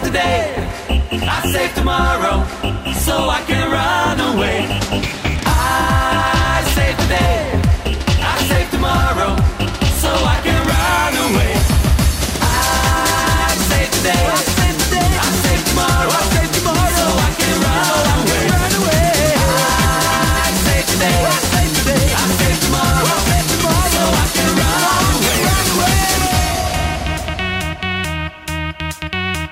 save today, I save tomorrow, so I can run away. I save today, I save tomorrow, so I can run away. I save today, I save tomorrow, so I can run away.